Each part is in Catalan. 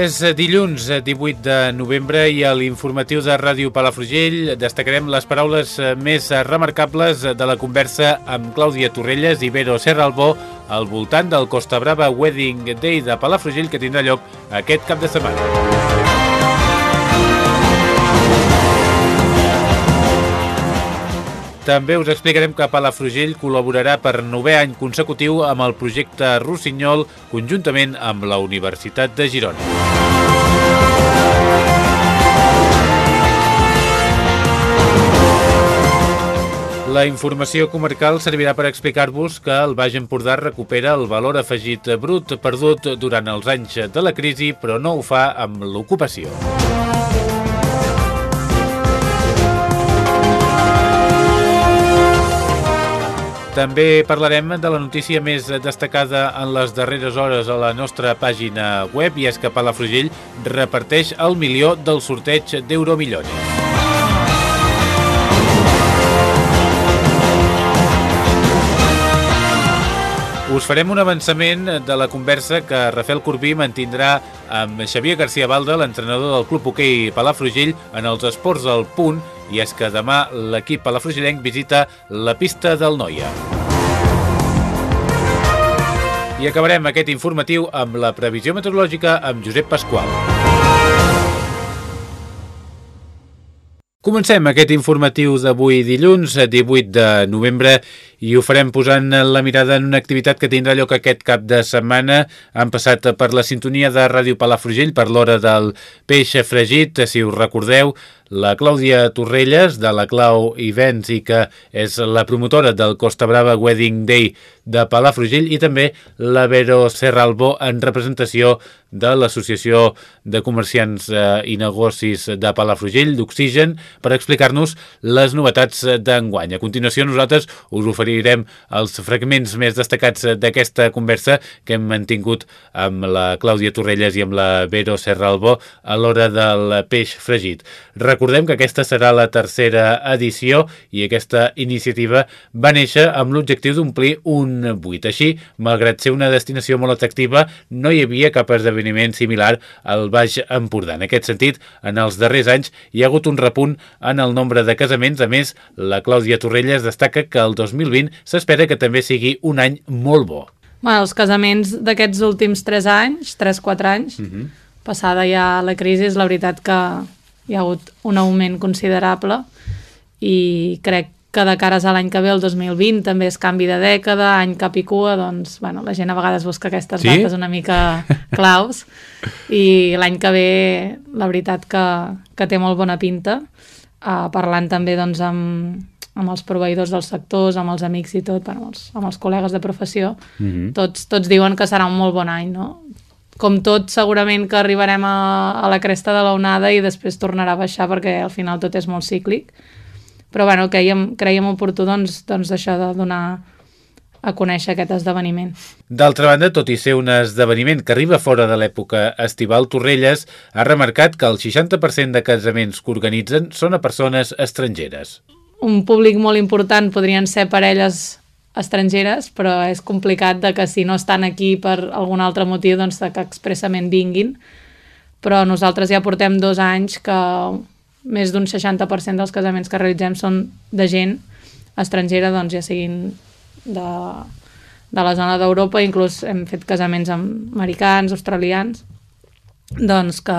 És dilluns 18 de novembre i a l'informatiu de Ràdio Palafrugell destacarem les paraules més remarcables de la conversa amb Clàudia Torrelles i Vero Serralbó al voltant del Costa Brava Wedding Day de Palafrugell que tindrà lloc aquest cap de setmana. També us explicarem que Palafrugell col·laborarà per novè any consecutiu amb el projecte Rossinyol conjuntament amb la Universitat de Girona. La informació comarcal servirà per explicar-vos que el Baix Empordà recupera el valor afegit brut perdut durant els anys de la crisi, però no ho fa amb l'ocupació. També parlarem de la notícia més destacada en les darreres hores a la nostra pàgina web i és que Palafrugell reparteix el milió del sorteig d'Euromillones. Us farem un avançament de la conversa que Rafael Corbí mantindrà amb Xavier García Balda, l'entrenador del Club Hoquei Palafrugell, en els esports del punt, i és que demà l'equip palafrugellenc visita la pista del Noia. I acabarem aquest informatiu amb la previsió meteorològica amb Josep Pasqual. Comencem aquest informatiu d'avui dilluns, 18 de novembre, i ho farem posant la mirada en una activitat que tindrà lloc aquest cap de setmana. Han passat per la sintonia de Ràdio Palafrugell per l'hora del peix fregit, si us recordeu, la Clàudia Torrelles, de la Clau Events i que és la promotora del Costa Brava Wedding Day de Palafrugell i també la Vero Serralbo en representació de l'Associació de Comerciants eh, i Negocis de Palafrugell, d'Oxigen, per explicar-nos les novetats d'enguany. A continuació nosaltres us oferirem els fragments més destacats d'aquesta conversa que hem mantingut amb la Clàudia Torrelles i amb la Vero Serralbo a l'hora del peix fregit. Recordem que aquesta serà la tercera edició i aquesta iniciativa va néixer amb l'objectiu d'omplir un buit. Així, malgrat ser una destinació molt atractiva, no hi havia cap esdeveniment similar al Baix Empordà. En aquest sentit, en els darrers anys hi ha hagut un repunt en el nombre de casaments. A més, la Clàudia Torrelles destaca que el 2020 s'espera que també sigui un any molt bo. Bueno, els casaments d'aquests últims 3 anys, 3-4 anys, uh -huh. passada ja la crisi, la veritat que hi ha hagut un augment considerable i crec que de cares a l'any que ve, el 2020, també és canvi de dècada, any cap i cua, doncs, bueno, la gent a vegades busca aquestes Sí? dates una mica claus, i l'any que ve, la veritat que, que té molt bona pinta, uh, parlant també, doncs, amb, amb els proveïdors dels sectors, amb els amics i tot, bueno, amb, els, amb els col·legues de professió, Mhm. tots, tots diuen que serà un molt bon any, no? Com tot, segurament que arribarem a, a la cresta de l'onada i després tornarà a baixar perquè al final tot és molt cíclic. Però bueno, creiem, creiem oportú doncs, doncs això de donar a conèixer aquest esdeveniment. D'altra banda, tot i ser un esdeveniment que arriba fora de l'època estival, Torrelles ha remarcat que el 60% de casaments que organitzen són a persones estrangeres. Un públic molt important podrien ser parelles estrangeres, però és complicat de que si no estan aquí per algun altre motiu, doncs que expressament vinguin. Però nosaltres ja portem dos anys que més d'un 60% dels casaments que realitzem són de gent estrangera, doncs ja siguin de, de la zona d'Europa, inclús hem fet casaments amb americans, australians, doncs que,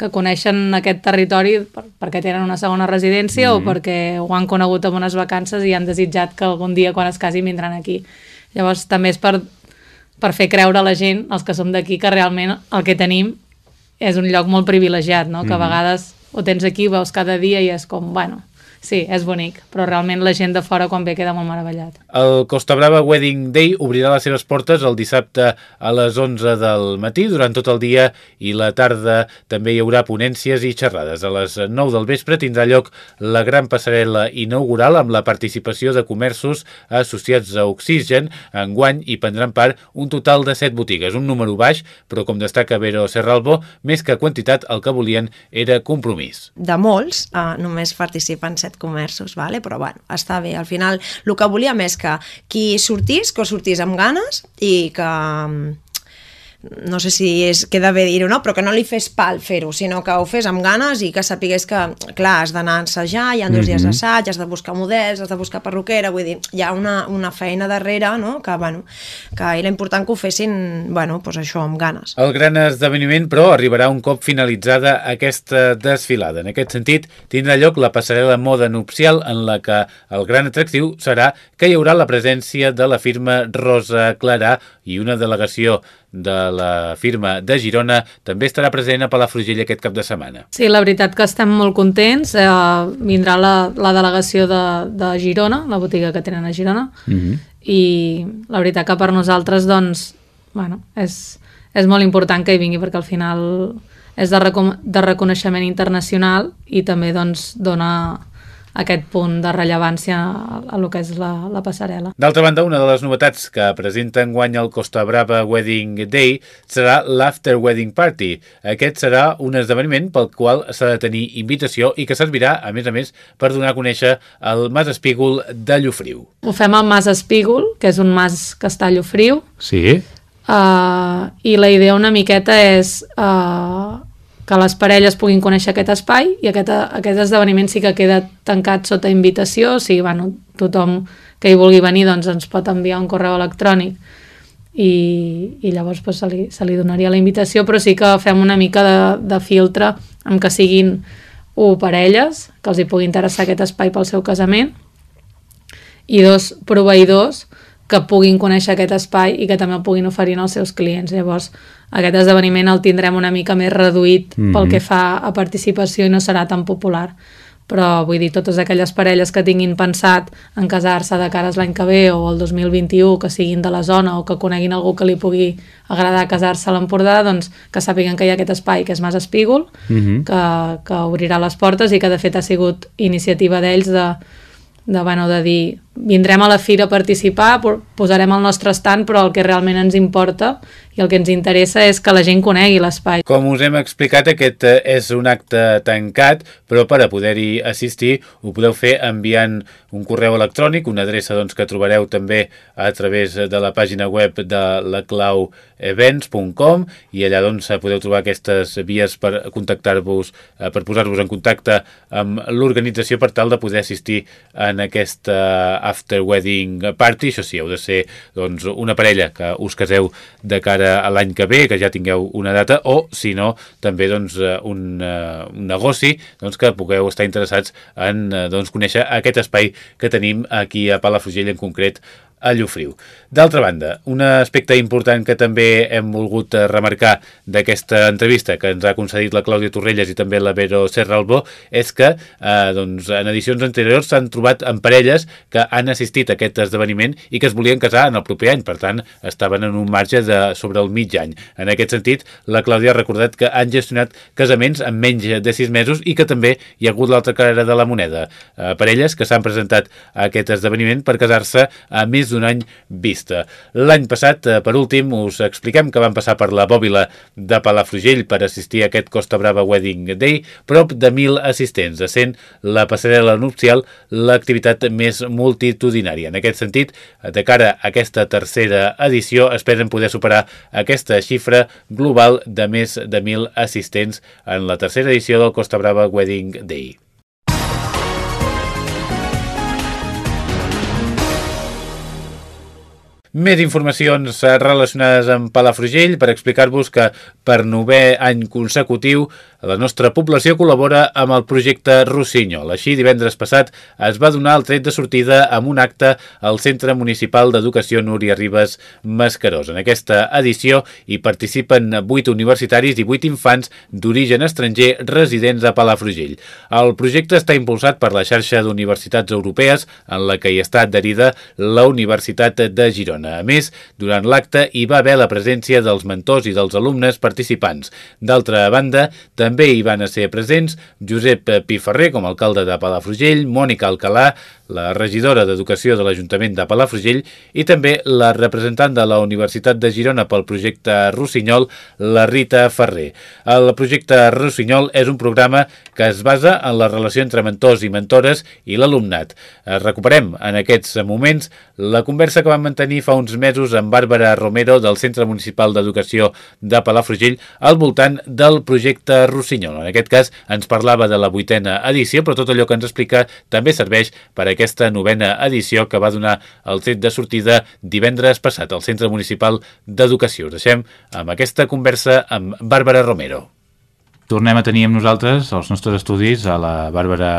que coneixen aquest territori per, perquè tenen una segona residència mm -hmm. o perquè ho han conegut en unes vacances i han desitjat que algun dia quan es casin vindran aquí. Llavors també és per, per fer creure a la gent, els que som d'aquí, que realment el que tenim és un lloc molt privilegiat, no? que a Mhm. vegades ho tens aquí, veus cada dia i és com, bueno, sí, és bonic, però realment la gent de fora quan ve queda molt meravellat. El Costa Brava Wedding Day obrirà les seves portes el dissabte a les 11 del matí durant tot el dia i la tarda també hi haurà ponències i xerrades. A les 9 del vespre tindrà lloc la gran passarel·la inaugural amb la participació de comerços associats a Oxigen. Enguany hi prendran part un total de 7 botigues, un número baix, però com destaca Vero Serralbo, més que quantitat el que volien era compromís. De molts, eh, només participen 7 comerços, vale? però bueno, està bé. Al final el que volíem és que qui sortís, que sortís amb ganes i que no sé si és, queda bé dir-ho, no? però que no li fes pal fer-ho, sinó que ho fes amb ganes i que sapigués que, clar, has d'anar a assajar, hi ha dos mm -hmm. dies d'assaig, has de buscar models, has de buscar perruquera, vull dir, hi ha una, una feina darrere, no?, que, bueno, que era important que ho fessin, bueno, doncs això, amb ganes. El gran esdeveniment, però, arribarà un cop finalitzada aquesta desfilada. En aquest sentit, tindrà lloc la passarel·la moda nupcial en la que el gran atractiu serà que hi haurà la presència de la firma Rosa Clarà i una delegació de la firma de Girona també estarà present a Palafrugell aquest cap de setmana. Sí, la veritat que estem molt contents. Eh, vindrà la, la delegació de, de Girona, la botiga que tenen a Girona, mhm. -huh. i la veritat que per nosaltres doncs, bueno, és, és molt important que hi vingui perquè al final és de, de reconeixement internacional i també doncs, dona aquest punt de rellevància a, lo que és la, la passarel·la. D'altra banda, una de les novetats que presenta enguany el Costa Brava Wedding Day serà l'After Wedding Party. Aquest serà un esdeveniment pel qual s'ha de tenir invitació i que servirà, a més a més, per donar a conèixer el Mas Espígol de Llofriu. Ho fem al Mas Espígol, que és un mas que està a Llofriu. Sí. Uh, I la idea una miqueta és... Uh, que les parelles puguin conèixer aquest espai i aquest, aquest esdeveniment sí que queda tancat sota invitació, o sigui, bueno, tothom que hi vulgui venir doncs, ens pot enviar un correu electrònic i, i llavors pues, se, li, se li donaria la invitació, però sí que fem una mica de, de filtre amb que siguin un, parelles, que els hi pugui interessar aquest espai pel seu casament, i dos proveïdors que puguin conèixer aquest espai i que també el puguin oferir als seus clients. Llavors, aquest esdeveniment el tindrem una mica més reduït mm -hmm. pel que fa a participació i no serà tan popular. Però vull dir, totes aquelles parelles que tinguin pensat en casar-se de cares l'any que ve o el 2021, que siguin de la zona o que coneguin algú que li pugui agradar casar-se a l'Empordà, doncs que sàpiguen que hi ha aquest espai que és Mas Espígol, mm -hmm. que, que obrirà les portes i que de fet ha sigut iniciativa d'ells de, de, bueno, de dir vindrem a la fira a participar, posarem el nostre estant, però el que realment ens importa i el que ens interessa és que la gent conegui l'espai. Com us hem explicat, aquest eh, és un acte tancat, però per a poder-hi assistir ho podeu fer enviant un correu electrònic, una adreça doncs, que trobareu també a través de la pàgina web de la clauevents.com i allà doncs, podeu trobar aquestes vies per contactar-vos, eh, per posar-vos en contacte amb l'organització per tal de poder assistir en aquesta after wedding party, això sí, heu de ser doncs, una parella que us caseu de cara a l'any que ve, que ja tingueu una data, o, si no, també doncs, un, uh, un negoci doncs, que pugueu estar interessats en uh, doncs, conèixer aquest espai que tenim aquí a Palafrugell en concret a Llofriu. D'altra banda, un aspecte important que també hem volgut eh, remarcar d'aquesta entrevista que ens ha concedit la Clàudia Torrelles i també la Vero Serralbó és que eh, doncs, en edicions anteriors s'han trobat en parelles que han assistit a aquest esdeveniment i que es volien casar en el proper any, per tant estaven en un marge de sobre el mig any. En aquest sentit, la Clàudia ha recordat que han gestionat casaments en menys de sis mesos i que també hi ha hagut l'altra cara de la moneda. Eh, parelles que s'han presentat a aquest esdeveniment per casar-se a més d'un any vista. L'any passat, eh, per últim, us expliquem que van passar per la bòbila de Palafrugell per assistir a aquest Costa Brava Wedding Day, prop de 1.000 assistents, sent la passarel·la nupcial l'activitat més multitudinària. En aquest sentit, de cara a aquesta tercera edició, esperen poder superar aquesta xifra global de més de 1.000 assistents en la tercera edició del Costa Brava Wedding Day. Més informacions relacionades amb Palafrugell per explicar-vos que per novè any consecutiu la nostra població col·labora amb el projecte Rossinyol. Així, divendres passat es va donar el tret de sortida amb un acte al Centre Municipal d'Educació Núria Ribes Mascarós. En aquesta edició hi participen 8 universitaris i 8 infants d'origen estranger residents a Palafrugell. El projecte està impulsat per la xarxa d'universitats europees en la que hi està adherida la Universitat de Girona. A més, durant l'acte hi va haver la presència dels mentors i dels alumnes participants. D'altra banda, també hi van ser presents Josep Piferrer com a alcalde de Palafrugell, Mònica Alcalà, la regidora d'Educació de l'Ajuntament de Palafrugell i també la representant de la Universitat de Girona pel projecte Rossinyol, la Rita Ferrer. El projecte Rossinyol és un programa que es basa en la relació entre mentors i mentores i l'alumnat. Recuperem en aquests moments la conversa que vam mantenir fa uns mesos amb Bàrbara Romero del Centre Municipal d'Educació de Palafrugell al voltant del projecte Rossinyol. En aquest cas ens parlava de la vuitena edició, però tot allò que ens explica també serveix per a aquesta novena edició que va donar el tret de sortida divendres passat al Centre Municipal d'Educació. Us deixem amb aquesta conversa amb Bàrbara Romero. Tornem a tenir amb nosaltres els nostres estudis a la Bàrbara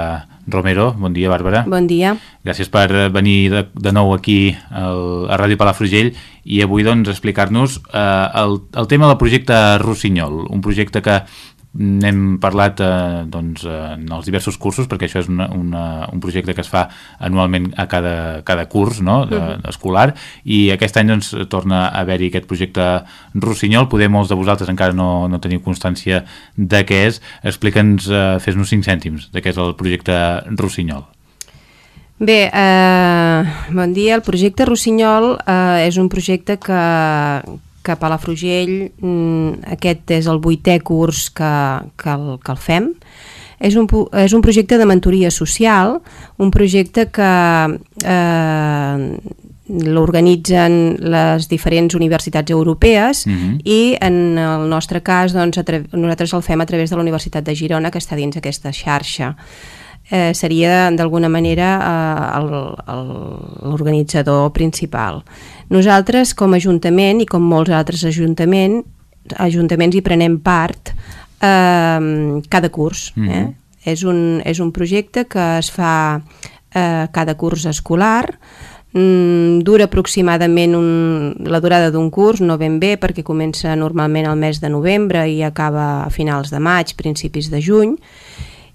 Romero. Bon dia, Bàrbara. Bon dia. Gràcies per venir de, de nou aquí al, a Ràdio Palafrugell i avui doncs explicar-nos eh, el, el tema del projecte Rossinyol, un projecte que n'hem parlat eh, doncs, eh, en els diversos cursos perquè això és una, una, un projecte que es fa anualment a cada, cada curs no? de, uh -huh. escolar i aquest any doncs, torna a haver-hi aquest projecte Rossinyol, poder molts de vosaltres encara no, no teniu constància de què és explica'ns, eh, fes-nos 5 cèntims de què és el projecte Rossinyol Bé, eh, bon dia. El projecte Rossinyol eh, és un projecte que, que a Palafrugell mm, aquest és el vuitè curs que, que, el, que el fem. És un, és un projecte de mentoria social, un projecte que eh, l'organitzen les diferents universitats europees uh mhm. -huh. i en el nostre cas doncs, nosaltres el fem a través de la Universitat de Girona que està dins aquesta xarxa eh, seria d'alguna manera eh, l'organitzador principal. Nosaltres, com a Ajuntament i com molts altres ajuntament, ajuntaments hi prenem part eh, cada curs. Mm -hmm. eh? és, un, és un projecte que es fa eh, cada curs escolar, mm, dura aproximadament un, la durada d'un curs, no ben bé, perquè comença normalment al mes de novembre i acaba a finals de maig, principis de juny,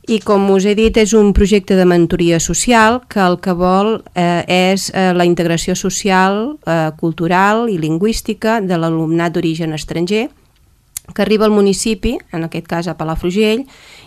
i com us he dit és un projecte de mentoria social que el que vol eh, és eh, la integració social, eh, cultural i lingüística de l'alumnat d'origen estranger que arriba al municipi, en aquest cas a Palafrugell,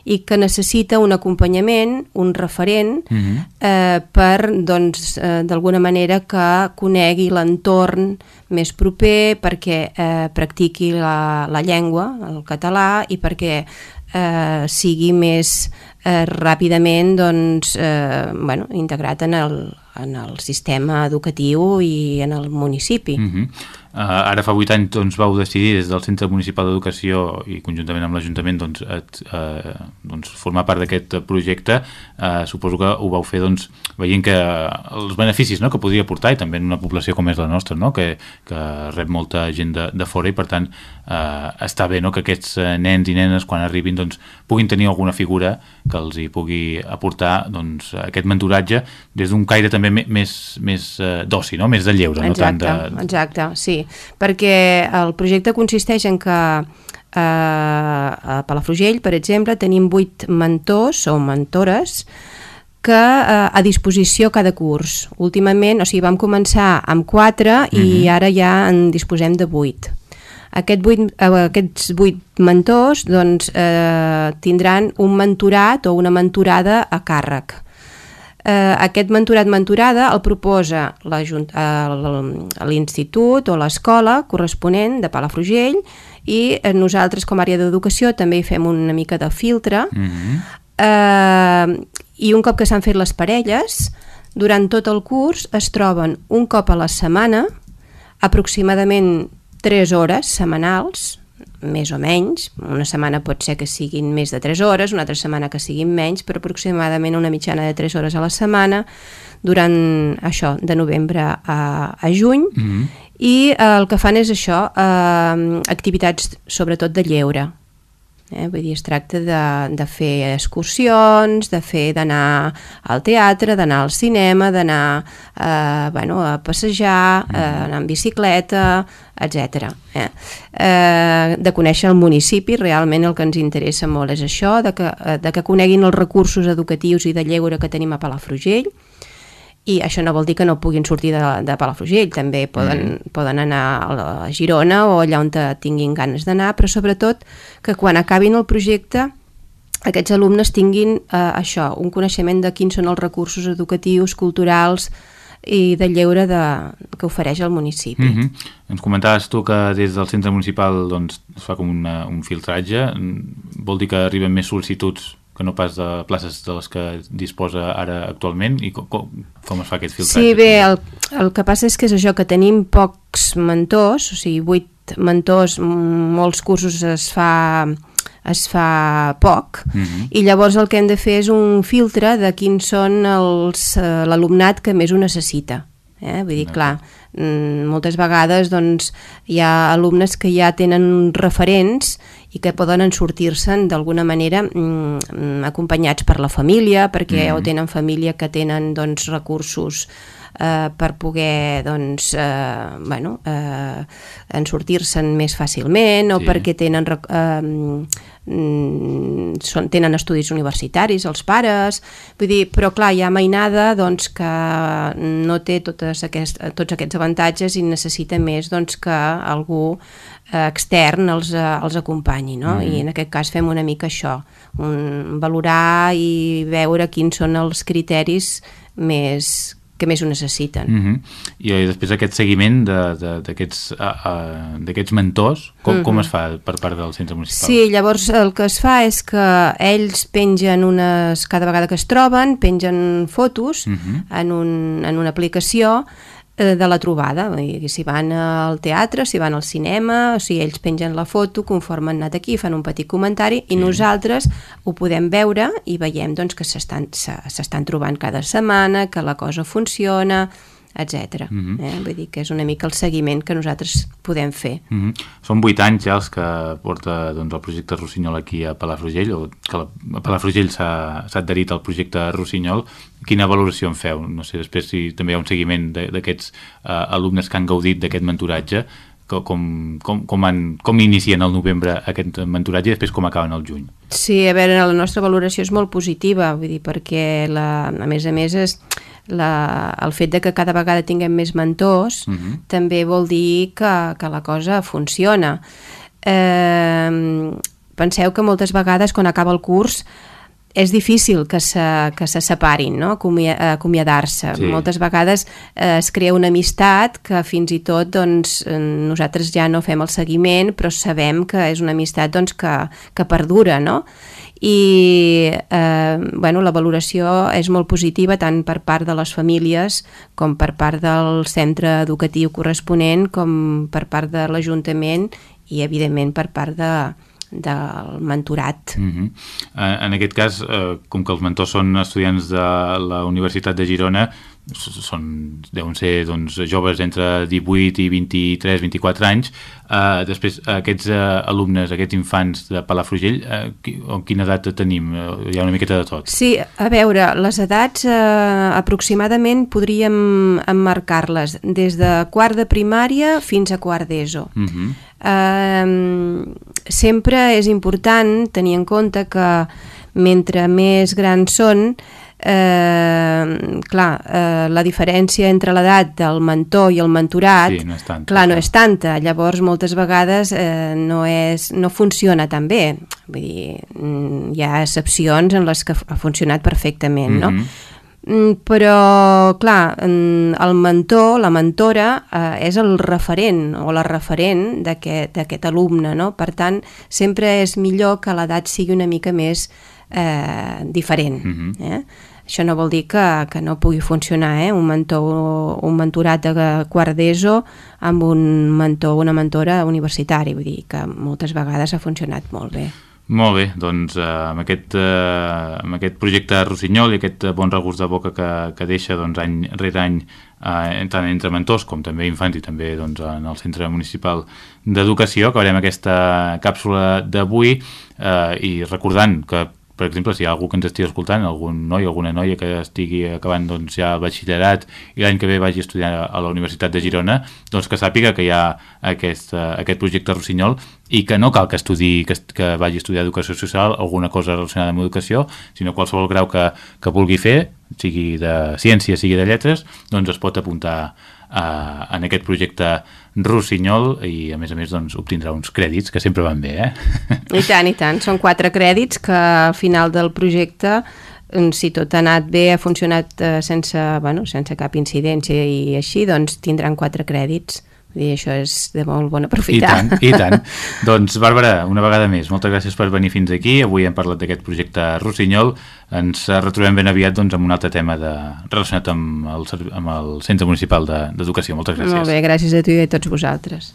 i que necessita un acompanyament, un referent, uh mhm. -huh. eh, per, doncs, eh, d'alguna manera que conegui l'entorn més proper, perquè eh, practiqui la, la llengua, el català, i perquè eh, sigui més eh, ràpidament doncs, eh, bueno, integrat en el, en el sistema educatiu i en el municipi. Uh -huh. Uh, ara fa 8 anys doncs, vau decidir des del Centre Municipal d'Educació i conjuntament amb l'Ajuntament doncs, et, uh, doncs, formar part d'aquest projecte. Uh, suposo que ho vau fer doncs, veient que els beneficis no, que podria portar i també en una població com és la nostra, no, que, que rep molta gent de, de fora i per tant uh, està bé no, que aquests nens i nenes quan arribin doncs, puguin tenir alguna figura que els hi pugui aportar doncs, aquest mentoratge des d'un caire també més, més uh, d'oci, no? més de lleure. Exacte, no tant de... exacte, sí, perquè el projecte consisteix en que eh, a Palafrugell, per exemple, tenim vuit mentors o mentores que eh, a disposició cada curs. Últimament, o sigui, vam començar amb quatre i uh mhm. -huh. ara ja en disposem de vuit. Aquest vuit, eh, aquests vuit mentors doncs, eh, tindran un mentorat o una mentorada a càrrec eh, aquest mentorat-mentorada el proposa l'institut o l'escola corresponent de Palafrugell i eh, nosaltres com a àrea d'educació també hi fem una mica de filtre mm -hmm. eh, i un cop que s'han fet les parelles durant tot el curs es troben un cop a la setmana aproximadament 3 hores setmanals més o menys, una setmana pot ser que siguin més de 3 hores, una altra setmana que siguin menys, però aproximadament una mitjana de 3 hores a la setmana durant això, de novembre a, a juny, mm -hmm. i eh, el que fan és això, eh, activitats sobretot de lleure, Eh? Vull dir, es tracta de, de fer excursions, de fer d'anar al teatre, d'anar al cinema, d'anar eh, bueno, a passejar, eh, anar en bicicleta, etc. Eh? Eh, de conèixer el municipi, realment el que ens interessa molt és això, de que, eh, de que coneguin els recursos educatius i de lleure que tenim a Palafrugell, i això no vol dir que no puguin sortir de, de Palafrugell, també poden, mm. poden anar a, la, Girona o allà on tinguin ganes d'anar, però sobretot que quan acabin el projecte aquests alumnes tinguin eh, això, un coneixement de quins són els recursos educatius, culturals i de lleure de, que ofereix el municipi. Mm -hmm. Ens comentaves tu que des del centre municipal doncs, es fa com una, un filtratge. Vol dir que arriben més sol·licituds que no pas de places de les que disposa ara actualment i com, com, com es fa aquest filtratge? Sí, bé, el, el que passa és que és això, que tenim pocs mentors, o sigui, vuit mentors, molts cursos es fa es fa poc uh mhm. -huh. i llavors el que hem de fer és un filtre de quins són eh, l'alumnat que més ho necessita eh? vull dir, clar, mm, moltes vegades doncs, hi ha alumnes que ja tenen referents i que poden sortir-se'n d'alguna manera mm, acompanyats per la família, perquè mm. o tenen família que tenen doncs, recursos eh, per poder doncs, eh, bueno, eh, en sortir-se'n més fàcilment o sí. perquè tenen eh, mm, són, tenen estudis universitaris els pares, vull dir, però clar, hi ha mainada doncs, que no té totes aquest, tots aquests avantatges i necessita més doncs, que algú eh, extern els, eh, els acompanyi, no? Mm. I en aquest cas fem una mica això, un, valorar i veure quins són els criteris més que més ho necessiten. Mm -hmm. I després aquest seguiment d'aquests mentors, com, mm -hmm. com es fa per part del centre municipal? Sí, llavors el que es fa és que ells pengen unes, cada vegada que es troben, pengen fotos mm -hmm. en, un, en una aplicació de la trobada, si van al teatre, si van al cinema, o sigui, ells pengen la foto conforme han anat aquí, fan un petit comentari i sí. nosaltres ho podem veure i veiem doncs, que s'estan trobant cada setmana, que la cosa funciona, etc. Mm -hmm. eh? Vull dir que és una mica el seguiment que nosaltres podem fer. Mm -hmm. Són vuit anys ja els que porta doncs, el projecte Rossinyol aquí a Palafrugell, o que la, a Palafrugell s'ha adherit al projecte Rossinyol. Quina valoració en feu? No sé, després si també hi ha un seguiment d'aquests uh, alumnes que han gaudit d'aquest mentoratge, com, com, com, han, com inicien el novembre aquest mentoratge i després com acaben el juny? Sí, a veure, la nostra valoració és molt positiva, vull dir, perquè la, a més a més és la, el fet de que cada vegada tinguem més mentors uh mhm. -huh. també vol dir que, que la cosa funciona. Eh, penseu que moltes vegades quan acaba el curs és difícil que se, que se separin, no? acomiadar-se. Sí. Moltes vegades eh, es crea una amistat que fins i tot doncs, nosaltres ja no fem el seguiment, però sabem que és una amistat doncs, que, que perdura, no? I eh, bueno, la valoració és molt positiva tant per part de les famílies com per part del centre educatiu corresponent com per part de l'Ajuntament i evidentment per part de, del mentorat. Uh -huh. En aquest cas, eh, com que els mentors són estudiants de la Universitat de Girona, són, deuen ser doncs, joves entre 18 i 23, 24 anys. Uh, després, aquests uh, alumnes, aquests infants de Palafrugell, uh, qui, quina edat tenim? Uh, hi ha una miqueta de tot. Sí, a veure, les edats uh, aproximadament podríem emmarcar-les des de quart de primària fins a quart d'ESO. Uh -huh. uh, sempre és important tenir en compte que mentre més grans són eh, clar, eh, la diferència entre l'edat del mentor i el mentorat sí, no és tanta, clar, no és tanta, llavors moltes vegades eh, no, és, no funciona tan bé vull dir, mm, hi ha excepcions en les que ha funcionat perfectament mm -hmm. no? Però, clar, mm, el mentor, la mentora, eh, és el referent o la referent d'aquest alumne, no? Per tant, sempre és millor que l'edat sigui una mica més eh, diferent. Mm -hmm. eh? Això no vol dir que, que no pugui funcionar, eh? un, mentor, un mentorat de quart d'ESO amb un mentor una mentora universitari, vull dir que moltes vegades ha funcionat molt bé. Molt bé, doncs eh, amb, aquest, eh, amb aquest projecte Rossinyol i aquest bon regust de boca que, que deixa doncs, any rere any eh, tant entre mentors com també infants i també doncs, en el Centre Municipal d'Educació, acabarem aquesta càpsula d'avui eh, i recordant que per exemple, si hi ha algú que ens estigui escoltant, algun noi o alguna noia que estigui acabant doncs, ja batxillerat i l'any que ve vagi a estudiar a la Universitat de Girona, doncs que sàpiga que hi ha aquest, uh, aquest projecte Rossinyol i que no cal que estudi que, que vagi a estudiar Educació Social, alguna cosa relacionada amb educació, sinó qualsevol grau que, que vulgui fer, sigui de ciència, sigui de lletres, doncs es pot apuntar uh, en aquest projecte Rossinyol i a més a més doncs, obtindrà uns crèdits que sempre van bé, eh? I tant, i tant. Són quatre crèdits que al final del projecte si tot ha anat bé, ha funcionat eh, sense, bueno, sense cap incidència i així, doncs tindran quatre crèdits. I això és de molt bon aprofitar. I tant, i tant. doncs, Bàrbara, una vegada més, moltes gràcies per venir fins aquí. Avui hem parlat d'aquest projecte Rossinyol. Ens retrobem ben aviat doncs, amb un altre tema de, relacionat amb el, amb el Centre Municipal d'Educació. De, moltes gràcies. Molt bé, gràcies a tu i a tots vosaltres.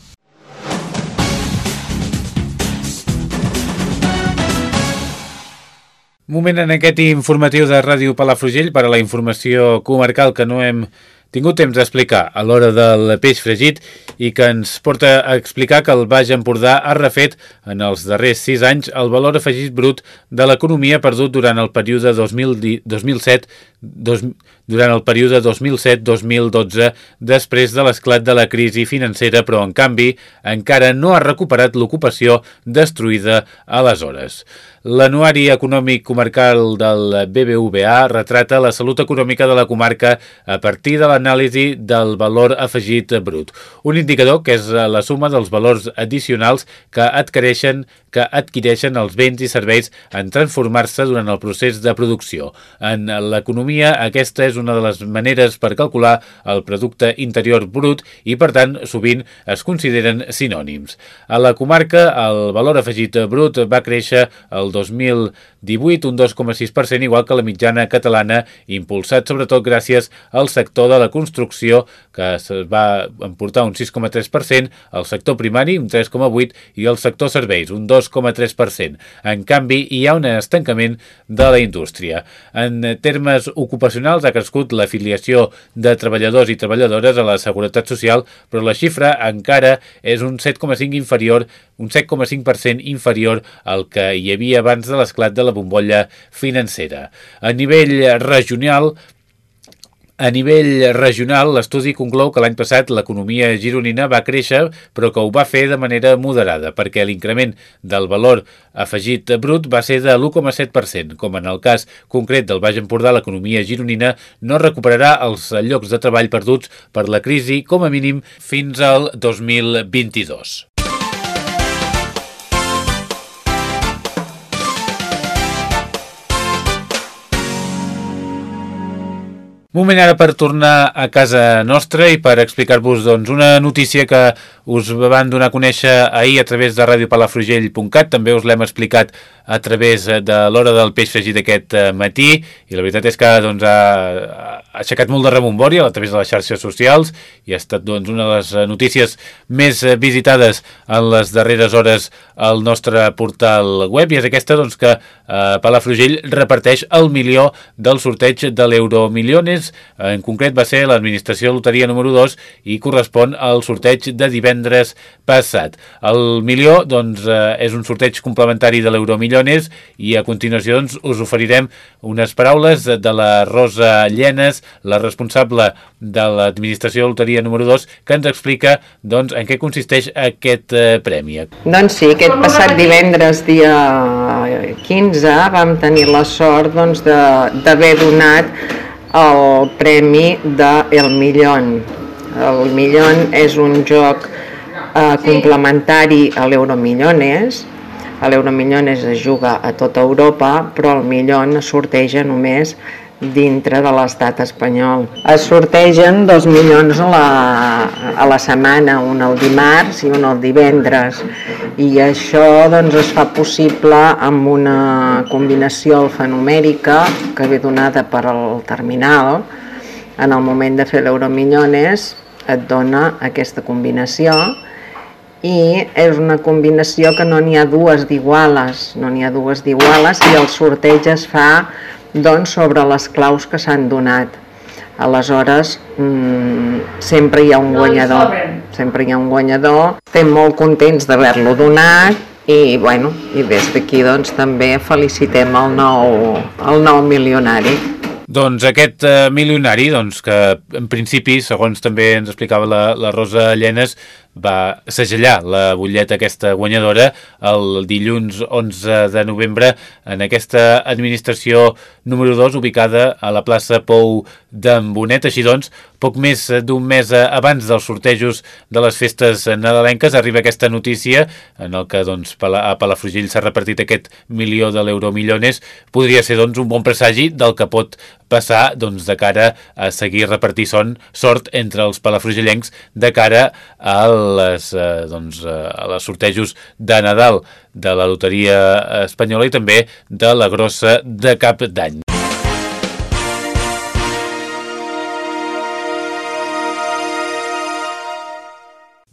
Moment en aquest informatiu de Ràdio Palafrugell per a la informació comarcal que no hem tingut temps d'explicar a l'hora del peix fregit i que ens porta a explicar que el Baix Empordà ha refet en els darrers sis anys el valor afegit brut de l'economia perdut durant el període 2007 dos, durant el període 2007-2012 després de l'esclat de la crisi financera, però en canvi encara no ha recuperat l'ocupació destruïda aleshores. L'anuari econòmic comarcal del BBVA retrata la salut econòmica de la comarca a partir de l'anàlisi del valor afegit brut, un indicador que és la suma dels valors addicionals que adquireixen que adquireixen els béns i serveis en transformar-se durant el procés de producció. En l'economia, aquesta és una de les maneres per calcular el producte interior brut i, per tant, sovint es consideren sinònims. A la comarca, el valor afegit brut va créixer el 2018 un 2,6%, igual que la mitjana catalana, impulsat sobretot gràcies al sector de la construcció, que es va emportar un 6,3%, el sector primari un 3,8% i el sector serveis un 2 2,3%. En canvi, hi ha un estancament de la indústria. En termes ocupacionals ha crescut l'afiliació de treballadors i treballadores a la Seguretat Social, però la xifra encara és un 7,5 inferior un 7,5% inferior al que hi havia abans de l'esclat de la bombolla financera. A nivell regional, a nivell regional, l'estudi conclou que l'any passat l'economia gironina va créixer, però que ho va fer de manera moderada, perquè l'increment del valor afegit brut va ser de l'1,7%. Com en el cas concret del Baix Empordà, l'economia gironina no recuperarà els llocs de treball perduts per la crisi, com a mínim, fins al 2022. Moment ara per tornar a casa nostra i per explicar-vos doncs, una notícia que us van donar a conèixer ahir a través de radiopalafrugell.cat, també us l'hem explicat a través de l'hora del peix fregit aquest eh, matí. I la veritat és que doncs, ha, aixecat molt de rebombòria a través de les xarxes socials i ha estat doncs, una de les notícies més visitades en les darreres hores al nostre portal web. I és aquesta doncs, que eh, Palafrugell reparteix el milió del sorteig de l'Euromillones Loteries, en concret va ser l'administració de loteria número 2 i correspon al sorteig de divendres passat. El milió doncs, eh, és un sorteig complementari de l'Euromillones i a continuació doncs, us oferirem unes paraules de la Rosa Llenes, la responsable de l'administració de loteria número 2, que ens explica doncs, en què consisteix aquest eh, premi. Doncs sí, aquest passat divendres, dia 15, vam tenir la sort doncs, d'haver donat el premi de El Millón. El Millón és un joc eh, complementari a l'Euromillones, l'Euromillones es juga a tota Europa, però el Millón es sorteja només dintre de l'estat espanyol. Es sortegen dos milions a la, a la setmana, un el dimarts i un el divendres, i això doncs, es fa possible amb una combinació alfanumèrica que ve donada per al terminal. En el moment de fer l'euromillones et dona aquesta combinació i és una combinació que no n'hi ha dues d'iguales, no n'hi ha dues d'iguales i el sorteig es fa doncs, sobre les claus que s'han donat. Aleshores, mmm, sempre hi ha un guanyador. Sempre hi ha un guanyador. Estem molt contents d'haver-lo donat i, bueno, i des d'aquí doncs, també felicitem el nou, el nou milionari. Doncs aquest eh, milionari, doncs, que en principi, segons també ens explicava la, la Rosa Llenes, va segellar la butlleta aquesta guanyadora el dilluns 11 de novembre en aquesta administració número 2 ubicada a la plaça Pou d'en Bonet. Així doncs, poc més d'un mes abans dels sortejos de les festes nadalenques arriba aquesta notícia en el que doncs, a Palafrugell s'ha repartit aquest milió de l'euro millones. Podria ser doncs, un bon presagi del que pot passar doncs, de cara a seguir repartir son, sort entre els palafrugellencs de cara al les, eh, doncs, eh, les sortejos de Nadal de la Loteria Espanyola i també de la grossa de cap d'any.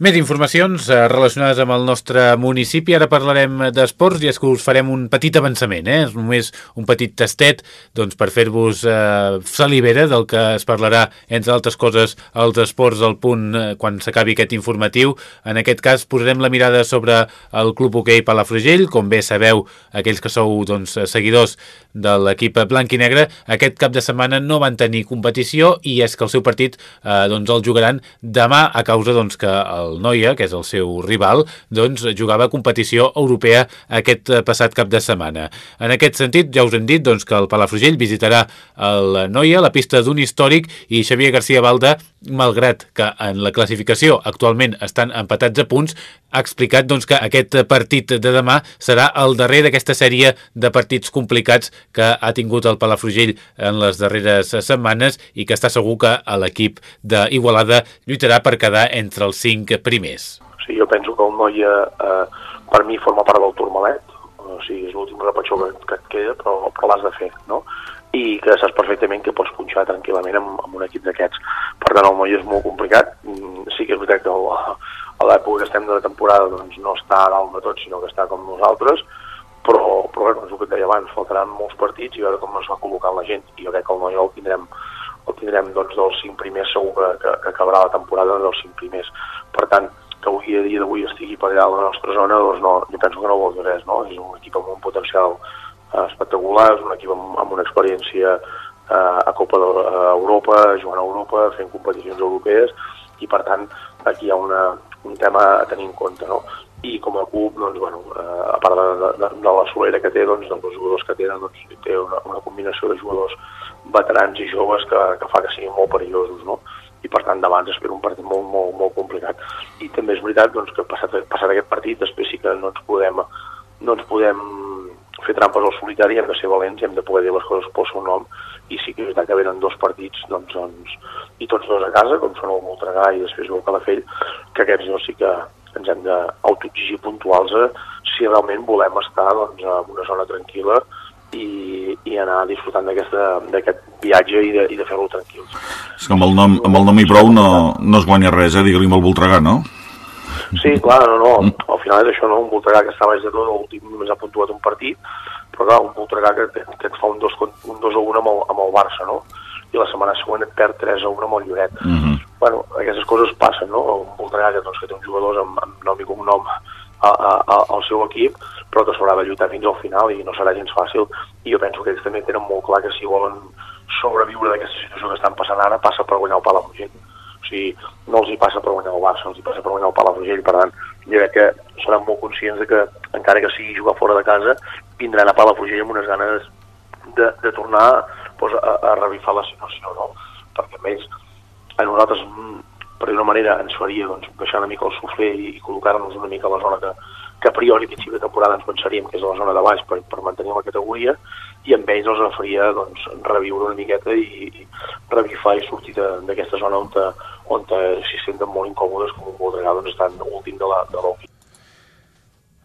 Més informacions eh, relacionades amb el nostre municipi. Ara parlarem d'esports i és que us farem un petit avançament, eh? És només un petit tastet doncs, per fer-vos eh, salivera del que es parlarà, entre altres coses, els esports al punt eh, quan s'acabi aquest informatiu. En aquest cas posarem la mirada sobre el Club Hoquei Palafrugell. Com bé sabeu, aquells que sou doncs, seguidors de l'equip blanc i negre, aquest cap de setmana no van tenir competició i és que el seu partit eh, doncs, el jugaran demà a causa doncs, que el Noia, que és el seu rival, doncs jugava competició europea aquest eh, passat cap de setmana. En aquest sentit, ja us hem dit doncs, que el Palafrugell visitarà el Noia, la pista d'un històric, i Xavier García Balda, malgrat que en la classificació actualment estan empatats a punts, ha explicat doncs, que aquest partit de demà serà el darrer d'aquesta sèrie de partits complicats que ha tingut el Palafrugell en les darreres setmanes i que està segur que l'equip d'Igualada lluitarà per quedar entre els cinc primers. Sí, jo penso que el Noia eh, per mi forma part del Turmalet, o sigui, és l'últim repetxó que, que et queda, però, però l'has de fer, no? i que saps perfectament que pots punxar tranquil·lament amb, amb un equip d'aquests. Per tant, el Noia és molt complicat. Mm, sí que és veritat que el, a l'època que estem de la temporada doncs, no està a dalt de tot, sinó que està com nosaltres, però, però bueno, és el que et deia abans, faltaran molts partits i veure com es va col·locar la gent. I jo crec que el Noia el tindrem el tindrem doncs, dels cinc primers segur que, que, que acabarà la temporada dels cinc primers. Per tant, que avui a dia d'avui estigui per allà a la nostra zona, doncs no, jo penso que no vol dir res, no? És un equip amb un potencial eh, espectacular, és un equip amb, amb una experiència eh, a Copa d'Europa, jugant a Europa, fent competicions europees, i per tant aquí hi ha una, un tema a tenir en compte, no? I com a club, doncs, bueno, eh, a part de, de, de la solera que té, doncs, dels jugadors que tenen, doncs, té una, una combinació de jugadors veterans i joves que, que fa que siguin molt perillosos, no? i per tant davant espera un partit molt, molt, molt complicat. I també és veritat doncs, que passat, passat aquest partit després sí que no ens podem, no ens podem fer trampes al solitari, hem de ser valents i hem de poder dir les coses pel seu nom i sí que és veritat que venen dos partits doncs, doncs, i tots dos a casa, com són el Voltregà i després el Calafell, que aquests dos sí que ens hem d'autoexigir puntuals eh, si realment volem estar doncs, en una zona tranquil·la i, i anar disfrutant d'aquest viatge i de, i de fer-lo tranquil. És que amb el nom, amb el nom i prou no, no es guanya res, eh? digue-li amb el Voltregà, no? Sí, clar, no, no, mm. al final és això, no? un Voltregà que està baix de tot, l'últim només ha puntuat un partit, però clar, un Voltregà que, que et fa un 2, un 2 a 1 amb el, amb el Barça, no? I la setmana següent et perd 3 a 1 amb el Lloret. Uh mhm. -huh. Bueno, aquestes coses passen, no? Un Voltregà que, doncs, que té uns jugadors amb, amb nom i cognom a, a, a, al seu equip, però que s'haurà de lluitar fins al final i no serà gens fàcil. I jo penso que ells també tenen molt clar que si volen sobreviure d'aquesta situació que estan passant ara, passa per guanyar el Palafrugell. O sigui, no els hi passa per guanyar el Barça, els hi passa per guanyar el Palafrugell, per tant, jo crec que seran molt conscients de que, encara que sigui jugar fora de casa, vindran a Palafrugell amb unes ganes de, de tornar pues, a, a revifar la situació, no? Perquè més, a nosaltres, per d'una manera, ens faria doncs, baixar una mica el sofrer i, i col·locar-nos una mica a la zona que, que a priori a principi de temporada ens pensaríem que és la zona de baix per, per mantenir la categoria, i amb ells els faria doncs, reviure una miqueta i, i revifar i sortir d'aquesta zona on, te, on te, s'hi senten molt incòmodes com un Voltregà doncs, estan últim de la, de.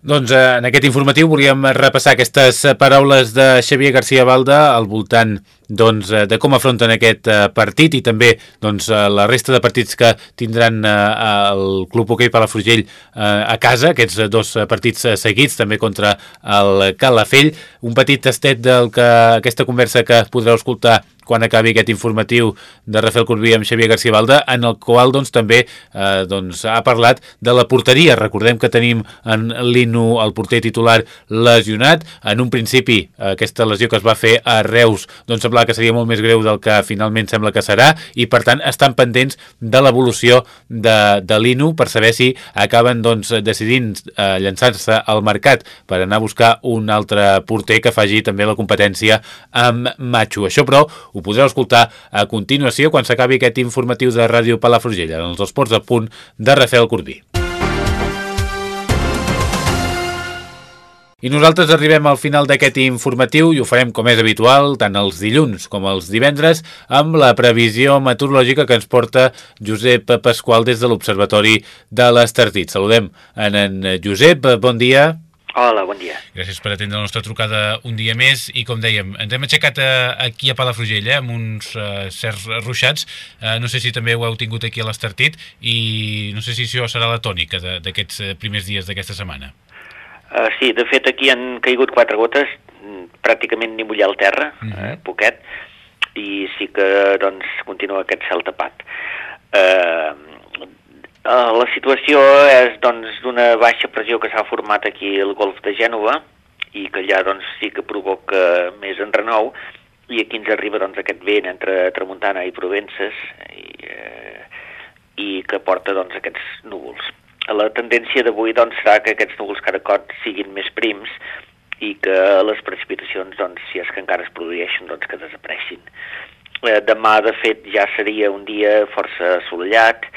Doncs eh, en aquest informatiu volíem repassar aquestes paraules de Xavier García Balda al voltant doncs, eh, de com afronten aquest eh, partit i també doncs, la resta de partits que tindran el Club Hoquei Palafrugell a casa, aquests dos partits seguits, també contra el Calafell. Un petit tastet del que aquesta conversa que podreu escoltar quan acabi aquest informatiu de Rafael Corbí amb Xavier García Balda, en el qual doncs, també eh, doncs, ha parlat de la porteria. Recordem que tenim en Lino, el porter titular, lesionat. En un principi, aquesta lesió que es va fer a Reus doncs, semblava que seria molt més greu del que finalment sembla que serà i, per tant, estan pendents de l'evolució de, de Lino per saber si acaben doncs, decidint eh, llançar-se al mercat per anar a buscar un altre porter que faci també la competència amb Macho. Això, però, ho podreu escoltar a continuació quan s'acabi aquest informatiu de Ràdio Palafrugell en els esports a punt de Rafael Corbí. I nosaltres arribem al final d'aquest informatiu i ho farem com és habitual, tant els dilluns com els divendres, amb la previsió meteorològica que ens porta Josep Pasqual des de l'Observatori de l'Estartit. Saludem en, en Josep, bon dia. Hola, bon dia. Gràcies per atendre la nostra trucada un dia més i com dèiem, ens hem aixecat a, eh, aquí a Palafrugell eh, amb uns uh, certs ruixats, uh, no sé si també ho heu tingut aquí a l'Estartit i no sé si això serà la tònica d'aquests primers dies d'aquesta setmana. Uh, sí, de fet aquí han caigut quatre gotes, mm, pràcticament ni mullar el terra, uh -huh. uh, poquet, i sí que doncs continua aquest cel tapat. Uh, Uh, la situació és doncs d'una baixa pressió que s'ha format aquí al golf de Gènova i que allà doncs sí que provoca més enrenou i aquí ens arriba doncs aquest vent entre Tramuntana i Provences i, eh, i que porta doncs aquests núvols. La tendència d'avui doncs serà que aquests núvols cada cop siguin més prims i que les precipitacions, doncs, si és que encara es produeixen, doncs que desapareixin. Eh, demà, de fet, ja seria un dia força assolellat,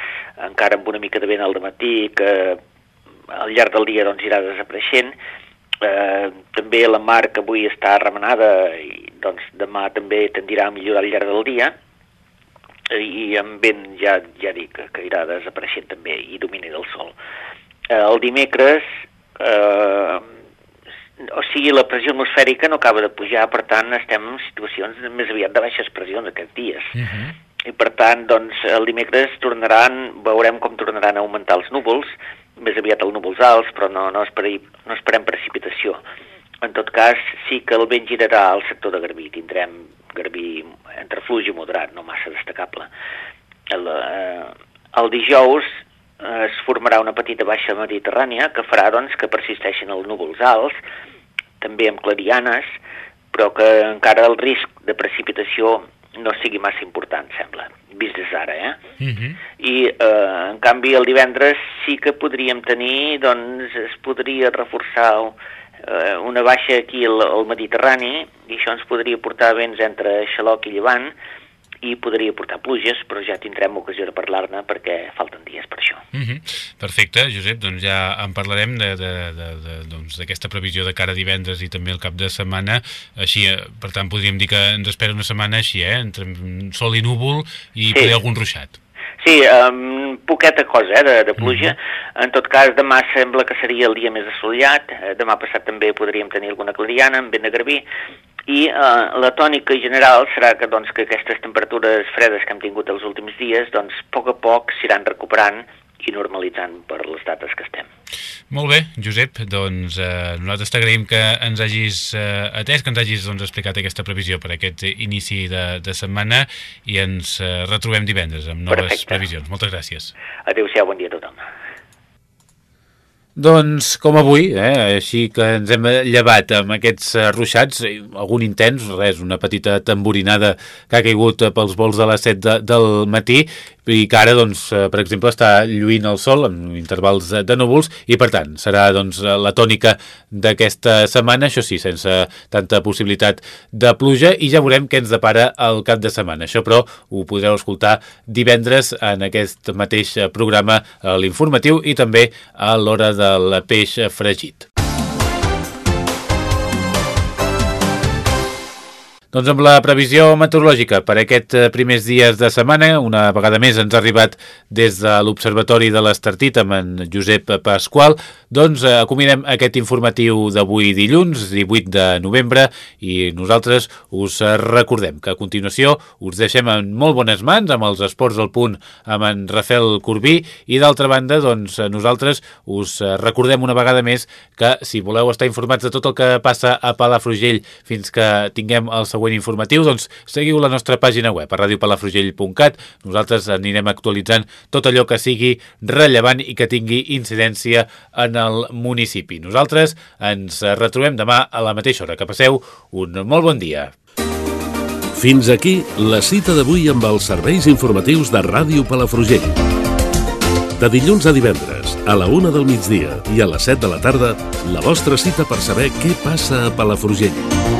encara amb una mica de vent al matí, que al llarg del dia doncs, irà desapareixent. Eh, també la mar que avui està remenada i doncs, demà també tendirà a millorar al llarg del dia i amb vent ja, ja dic que irà desapareixent també i domini del sol. Eh, el dimecres eh, o sigui, la pressió atmosfèrica no acaba de pujar, per tant estem en situacions més aviat de baixes pressions aquests dies. Uh mhm. -huh i per tant, doncs, el dimecres tornaran, veurem com tornaran a augmentar els núvols, més aviat els núvols alts, però no, no, esperem, no esperem precipitació. En tot cas, sí que el vent girarà al sector de Garbí, tindrem Garbí entre fluix i moderat, no massa destacable. El, eh, el dijous es formarà una petita baixa mediterrània que farà doncs, que persisteixin els núvols alts, també amb clarianes, però que encara el risc de precipitació no sigui massa important, sembla, vist des d'ara, eh? Uh mhm. -huh. I, eh, en canvi, el divendres sí que podríem tenir, doncs, es podria reforçar eh, una baixa aquí al, al Mediterrani, i això ens podria portar vents entre Xaloc i Llevant, i podria portar pluges, però ja tindrem ocasió de parlar-ne perquè falten dies per això. Mm -hmm. Perfecte, Josep, doncs ja en parlarem d'aquesta doncs, previsió de cara a divendres i també el cap de setmana, així, eh, per tant, podríem dir que ens espera una setmana així, eh? entre sol i núvol i sí. poder algun ruixat. Sí, um, poqueta cosa eh, de, de pluja. Mm -hmm. En tot cas, demà sembla que seria el dia més assolellat. Eh, demà passat també podríem tenir alguna clariana amb vent de garbí i eh, la tònica general serà que, doncs, que aquestes temperatures fredes que hem tingut els últims dies, doncs, a poc a poc s'iran recuperant i normalitzant per les dates que estem. Molt bé, Josep, doncs eh, nosaltres t'agraïm que ens hagis eh, atès, que ens hagis doncs, explicat aquesta previsió per aquest inici de, de setmana i ens eh, retrobem divendres amb noves Perfecte. previsions. Moltes gràcies. Adéu-siau, bon dia a tothom. Doncs com avui, eh, així que ens hem llevat amb aquests eh, ruixats, eh, algun intens, res, una petita tamborinada que ha caigut pels vols de les 7 de, del matí, i que ara, doncs, eh, per exemple, està lluint el sol amb intervals de, núvols i, per tant, serà doncs, la tònica d'aquesta setmana, això sí, sense tanta possibilitat de pluja i ja veurem què ens depara el cap de setmana. Això, però, ho podreu escoltar divendres en aquest mateix programa, l'informatiu, i també a l'hora del peix fregit. Doncs amb la previsió meteorològica per aquest eh, primers dies de setmana, una vegada més ens ha arribat des de l'Observatori de l'Estartit amb en Josep Pasqual, doncs eh, acomidem aquest informatiu d'avui dilluns, 18 de novembre, i nosaltres us recordem que a continuació us deixem en molt bones mans amb els esports al punt amb en Rafael Corbí, i d'altra banda, doncs nosaltres us recordem una vegada més que si voleu estar informats de tot el que passa a Palafrugell fins que tinguem el següent següent informatiu, doncs seguiu la nostra pàgina web a radiopalafrugell.cat. Nosaltres anirem actualitzant tot allò que sigui rellevant i que tingui incidència en el municipi. Nosaltres ens retrobem demà a la mateixa hora. Que passeu un molt bon dia. Fins aquí la cita d'avui amb els serveis informatius de Ràdio Palafrugell. De dilluns a divendres, a la una del migdia i a les 7 de la tarda, la vostra cita per saber què passa a Palafrugell.